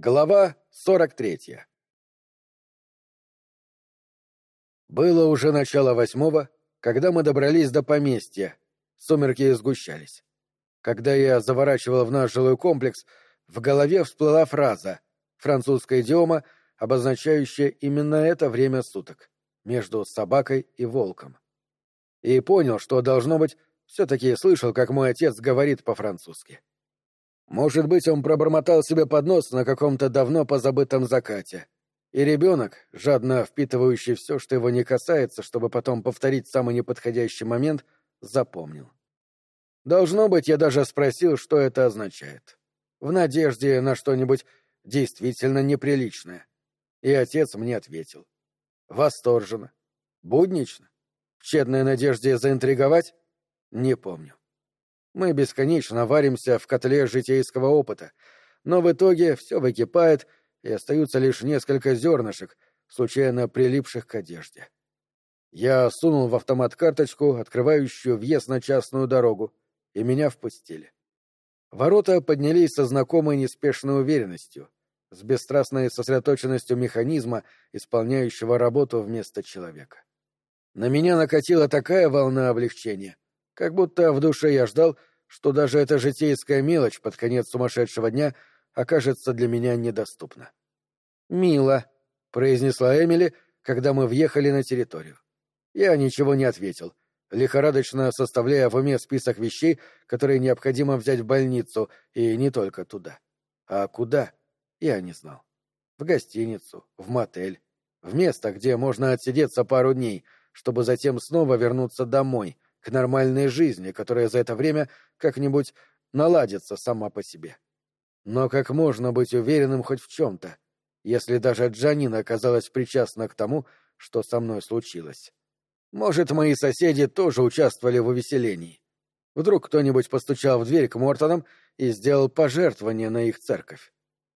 Глава 43 Было уже начало восьмого, когда мы добрались до поместья. Сумерки сгущались. Когда я заворачивал в наш жилой комплекс, в голове всплыла фраза, французская идиома, обозначающая именно это время суток, между собакой и волком. И понял, что, должно быть, все-таки слышал, как мой отец говорит по-французски. Может быть, он пробормотал себе под нос на каком-то давно позабытом закате. И ребенок, жадно впитывающий все, что его не касается, чтобы потом повторить самый неподходящий момент, запомнил. Должно быть, я даже спросил, что это означает. В надежде на что-нибудь действительно неприличное. И отец мне ответил. Восторженно. Буднично. В тщетной надежде заинтриговать? Не помню. Мы бесконечно варимся в котле житейского опыта, но в итоге все выкипает, и остаются лишь несколько зернышек, случайно прилипших к одежде. Я сунул в автомат карточку, открывающую въезд на частную дорогу, и меня впустили. Ворота поднялись со знакомой неспешной уверенностью, с бесстрастной сосредоточенностью механизма, исполняющего работу вместо человека. На меня накатила такая волна облегчения — как будто в душе я ждал, что даже эта житейская мелочь под конец сумасшедшего дня окажется для меня недоступна. «Мило», — произнесла Эмили, когда мы въехали на территорию. Я ничего не ответил, лихорадочно составляя в уме список вещей, которые необходимо взять в больницу, и не только туда. А куда? Я не знал. В гостиницу, в мотель, в место, где можно отсидеться пару дней, чтобы затем снова вернуться домой — к нормальной жизни, которая за это время как-нибудь наладится сама по себе. Но как можно быть уверенным хоть в чем-то, если даже Джанина оказалась причастна к тому, что со мной случилось? Может, мои соседи тоже участвовали в увеселении? Вдруг кто-нибудь постучал в дверь к Мортонам и сделал пожертвование на их церковь?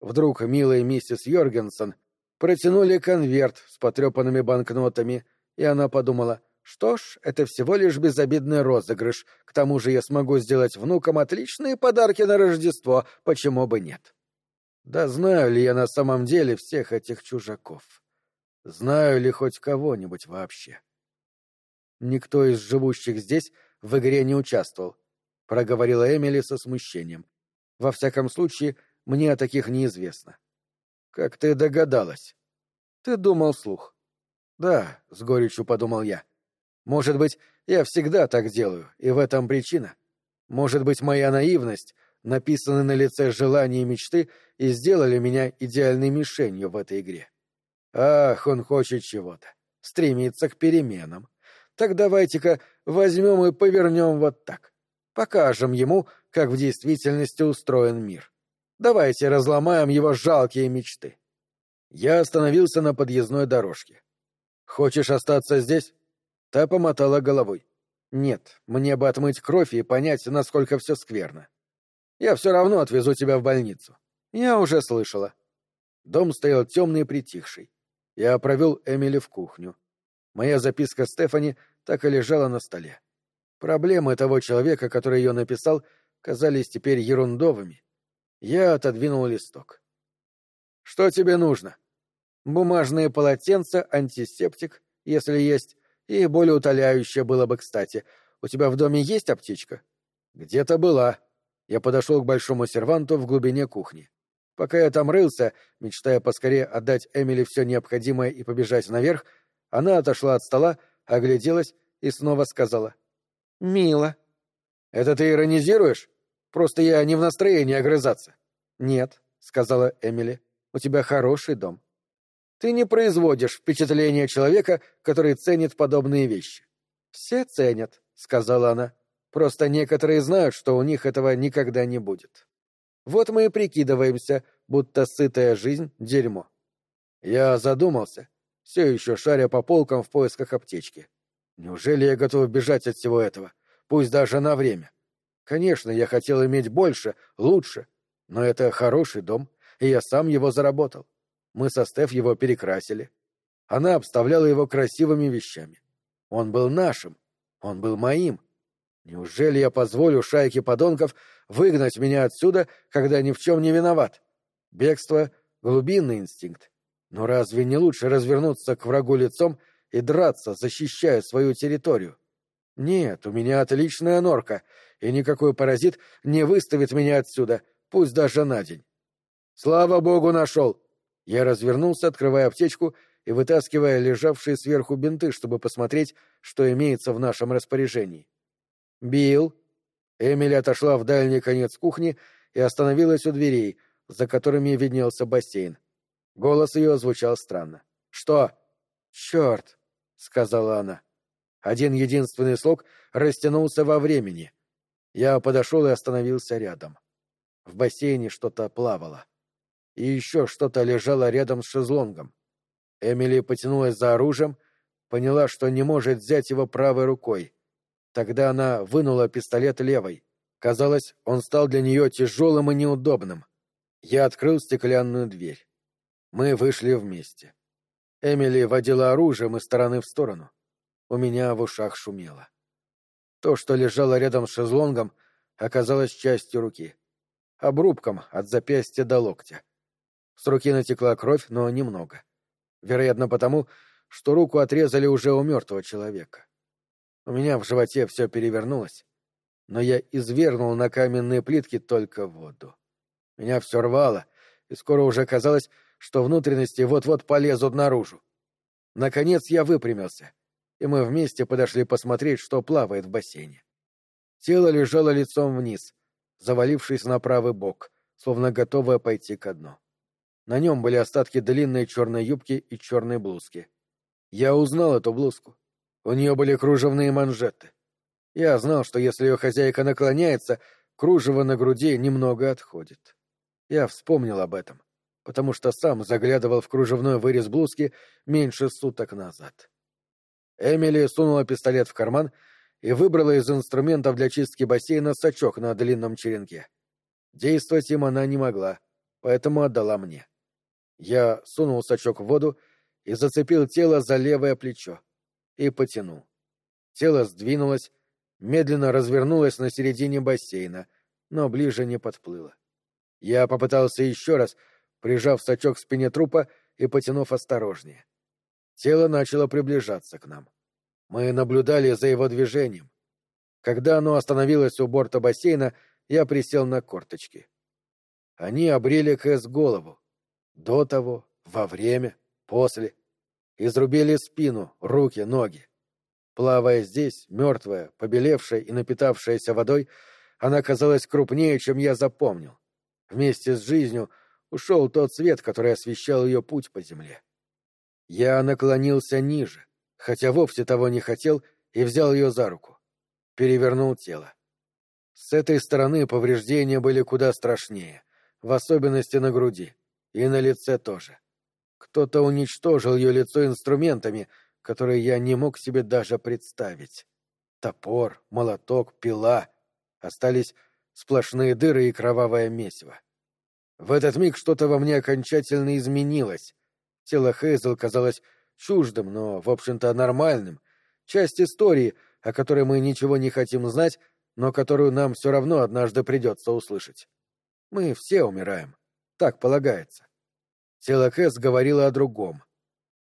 Вдруг милая миссис Йоргенсон протянули конверт с потрепанными банкнотами, и она подумала — что ж, это всего лишь безобидный розыгрыш. К тому же я смогу сделать внукам отличные подарки на Рождество, почему бы нет? Да знаю ли я на самом деле всех этих чужаков? Знаю ли хоть кого-нибудь вообще? Никто из живущих здесь в игре не участвовал, — проговорила Эмили со смущением. Во всяком случае, мне о таких неизвестно. Как ты догадалась? Ты думал слух. Да, — с горечью подумал я. — может быть, я всегда так делаю, и в этом причина. Может быть, моя наивность, написанные на лице желания и мечты, и сделали меня идеальной мишенью в этой игре. Ах, он хочет чего-то. Стремится к переменам. Так давайте-ка возьмем и повернем вот так. Покажем ему, как в действительности устроен мир. Давайте разломаем его жалкие мечты. Я остановился на подъездной дорожке. Хочешь остаться здесь? Та помотала головой. «Нет, мне бы отмыть кровь и понять, насколько все скверно. Я все равно отвезу тебя в больницу. Я уже слышала». Дом стоял темный и притихший. Я провел Эмили в кухню. Моя записка Стефани так и лежала на столе. Проблемы того человека, который ее написал, казались теперь ерундовыми. Я отодвинул листок. «Что тебе нужно?» «Бумажные полотенца, антисептик, если есть, и более утоляющее было бы кстати. У тебя в доме есть аптечка? Где-то была. Я подошел к большому серванту в глубине кухни. Пока я там рылся, мечтая поскорее отдать Эмили все необходимое и побежать наверх, она отошла от стола, огляделась и снова сказала. «Мило». «Это ты иронизируешь? Просто я не в настроении огрызаться». «Нет», — сказала Эмили, — «у тебя хороший дом. Ты не производишь впечатления человека, который ценит подобные вещи. Все ценят, сказала она. Просто некоторые знают, что у них этого никогда не будет. Вот мы и прикидываемся, будто сытая жизнь — дерьмо. Я задумался, все еще шаря по полкам в поисках аптечки. Неужели я готов бежать от всего этого, пусть даже на время? Конечно, я хотел иметь больше, лучше, но это хороший дом, и я сам его заработал. Мы со Стеф его перекрасили. Она обставляла его красивыми вещами. Он был нашим. Он был моим. Неужели я позволю шайке подонков выгнать меня отсюда, когда ни в чем не виноват? Бегство Глубинный инстинкт. Но разве не лучше развернуться к врагу лицом и драться, защищая свою территорию? Нет, у меня отличная норка, и никакой паразит не выставит меня отсюда, пусть даже на день. Слава богу, нашел! Я развернулся, открывая аптечку и вытаскивая лежавшие сверху бинты, чтобы посмотреть, что имеется в нашем распоряжении. «Билл!» Эмили отошла в дальний конец кухни и остановилась у дверей, за которыми виднелся бассейн. Голос ее звучал странно. «Что?» «Черт!» — сказала она. Один единственный слог растянулся во времени. Я подошел и остановился рядом. В бассейне что-то плавало. И еще что-то лежало рядом с шезлонгом. Эмили потянулась за оружием, поняла, что не может взять его правой рукой. Тогда она вынула пистолет левой. Казалось, он стал для нее тяжелым и неудобным. Я открыл стеклянную дверь. Мы вышли вместе. Эмили водила оружием из стороны в сторону. У меня в ушах шумело. То, что лежало рядом с шезлонгом, оказалось частью руки. Обрубком от запястья до локтя. С руки натекла кровь, но немного. Вероятно, потому, что руку отрезали уже у мертвого человека. У меня в животе все перевернулось, но я извернул на каменные плитки только воду. Меня все рвало, и скоро уже казалось, что внутренности вот-вот полезут наружу. Наконец я выпрямился — и мы вместе подошли посмотреть, что плавает в бассейне. Тело лежало лицом вниз, завалившись на правый бок, словно готовое пойти ко дну. На нем были остатки длинной черной юбки и черной блузки. Я узнал эту блузку. У нее были кружевные манжеты. Я знал, что если ее хозяйка наклоняется, кружево на груди немного отходит. Я вспомнил об этом, потому что сам заглядывал в кружевной вырез блузки меньше суток назад. Эмили сунула пистолет в карман и выбрала из инструментов для чистки бассейна сачок на длинном черенке. Действовать им она не могла, поэтому отдала мне. Я сунул сачок в воду и зацепил тело за левое плечо. И потянул. Тело сдвинулось, медленно развернулось на середине бассейна, но ближе не подплыло. Я попытался еще раз, прижав сачок к спине трупа и потянув осторожнее. Тело начало приближаться к нам. Мы наблюдали за его движением. Когда оно остановилось у борта бассейна, я присел на корточки. Они обрели Кэс голову. До того, во время, после. Изрубили спину, руки, ноги. Плавая здесь, мертвая, побелевшая и напитавшаяся водой, она казалась крупнее, чем я запомнил. Вместе с жизнью ушел тот свет, который освещал ее путь по земле. Я наклонился ниже, хотя вовсе того не хотел, и взял ее за руку. Перевернул тело. С этой стороны повреждения были куда страшнее, в особенности на груди, и на лице тоже. Кто-то уничтожил ее лицо инструментами, которые я не мог себе даже представить. Топор, молоток, пила. Остались сплошные дыры и кровавое месиво. В этот миг что-то во мне окончательно изменилось, Тело Хейзел казалось чуждым, но, в общем-то, нормальным. Часть истории, о которой мы ничего не хотим знать, но которую нам все равно однажды придется услышать. Мы все умираем. Так полагается. Тело Хэс говорило о другом.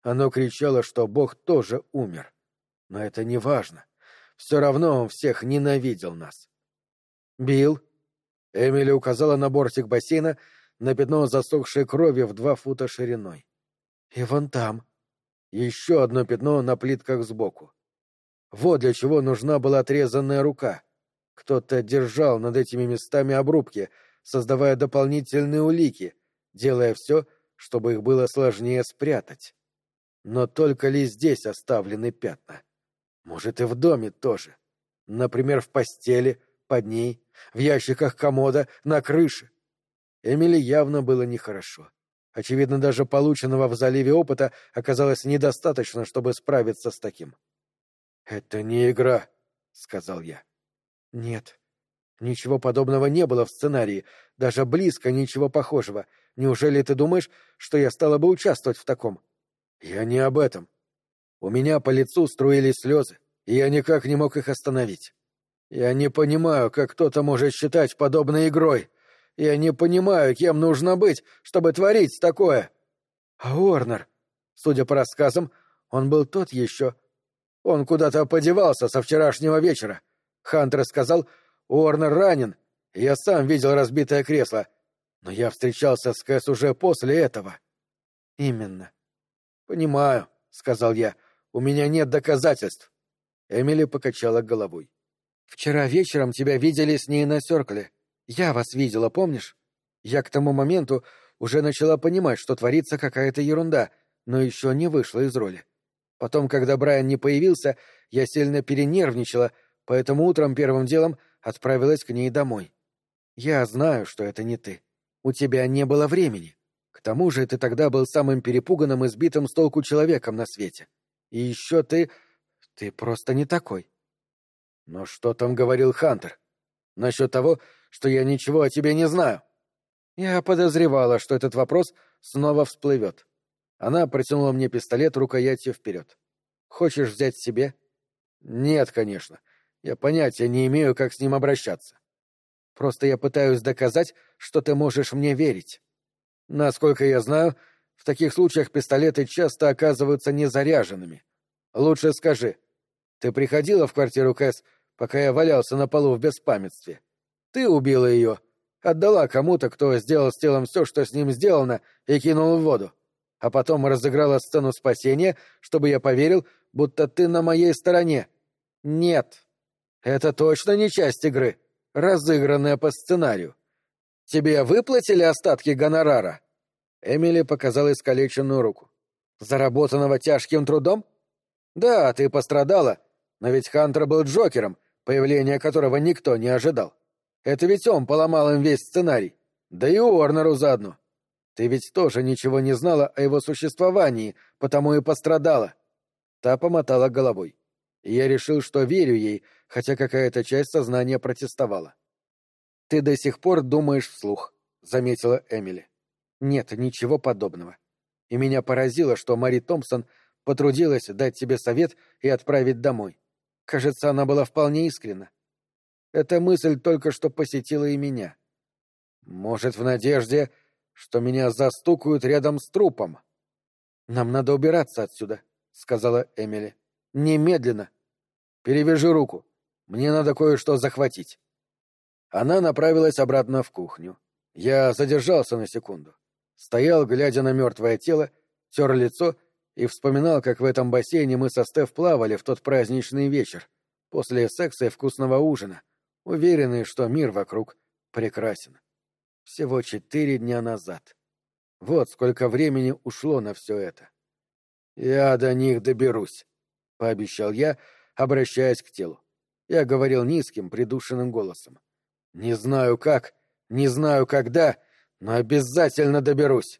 Оно кричало, что Бог тоже умер. Но это не важно. Все равно он всех ненавидел нас. «Билл?» Эмили указала на бортик бассейна на пятно засохшей крови в два фута шириной. И вон там. Еще одно пятно на плитках сбоку. Вот для чего нужна была отрезанная рука. Кто-то держал над этими местами обрубки, создавая дополнительные улики, делая все, чтобы их было сложнее спрятать. Но только ли здесь оставлены пятна? Может, и в доме тоже. Например, в постели, под ней, в ящиках комода, на крыше. Эмили явно было нехорошо. Очевидно, даже полученного в заливе опыта оказалось недостаточно, чтобы справиться с таким. «Это не игра», — сказал я. «Нет. Ничего подобного не было в сценарии, даже близко ничего похожего. Неужели ты думаешь, что я стала бы участвовать в таком?» «Я не об этом. У меня по лицу струились слезы, и я никак не мог их остановить. Я не понимаю, как кто-то может считать подобной игрой. Я не понимаю, кем нужно быть, чтобы творить такое. А Уорнер, судя по рассказам, он был тот еще. Он куда-то подевался со вчерашнего вечера. Хантер сказал, Уорнер ранен, я сам видел разбитое кресло. Но я встречался с Кэс уже после этого. Именно. Понимаю, сказал я. У меня нет доказательств. Эмили покачала головой. Вчера вечером тебя видели с ней на Сёркле. Я вас видела, помнишь? Я к тому моменту уже начала понимать, что творится какая-то ерунда, но еще не вышла из роли. Потом, когда Брайан не появился, я сильно перенервничала, поэтому утром первым делом отправилась к ней домой. Я знаю, что это не ты. У тебя не было времени. К тому же ты тогда был самым перепуганным и сбитым с толку человеком на свете. И еще ты... ты просто не такой. Но что там говорил Хантер? Насчет того, что я ничего о тебе не знаю. Я подозревала, что этот вопрос снова всплывет. Она протянула мне пистолет рукоятью вперед. Хочешь взять себе? Нет, конечно. Я понятия не имею, как с ним обращаться. Просто я пытаюсь доказать, что ты можешь мне верить. Насколько я знаю, в таких случаях пистолеты часто оказываются незаряженными. Лучше скажи, ты приходила в квартиру Кэс, пока я валялся на полу в беспамятстве? Ты убила ее, отдала кому-то, кто сделал с телом все, что с ним сделано, и кинул в воду. А потом разыграла сцену спасения, чтобы я поверил, будто ты на моей стороне. Нет. Это точно не часть игры, разыгранная по сценарию. Тебе выплатили остатки гонорара? Эмили показала искалеченную руку. Заработанного тяжким трудом? Да, ты пострадала, но ведь Хантер был Джокером, появления которого никто не ожидал. Это ведь он поломал им весь сценарий. Да и Уорнеру заодно. Ты ведь тоже ничего не знала о его существовании, потому и пострадала. Та помотала головой. И я решил, что верю ей, хотя какая-то часть сознания протестовала. «Ты до сих пор думаешь вслух», — заметила Эмили. «Нет, ничего подобного. И меня поразило, что Мари Томпсон потрудилась дать тебе совет и отправить домой. Кажется, она была вполне искренна. Эта мысль только что посетила и меня. Может, в надежде, что меня застукают рядом с трупом. «Нам надо убираться отсюда», — сказала Эмили. «Немедленно. Перевяжи руку. Мне надо кое-что захватить». Она направилась обратно в кухню. Я задержался на секунду. Стоял, глядя на мертвое тело, тер лицо и вспоминал, как в этом бассейне мы со Стеф плавали в тот праздничный вечер, после секса и вкусного ужина, уверенные, что мир вокруг прекрасен. Всего четыре дня назад. Вот сколько времени ушло на все это. «Я до них доберусь», — пообещал я, обращаясь к телу. Я говорил низким, придушенным голосом. «Не знаю как, не знаю когда, но обязательно доберусь».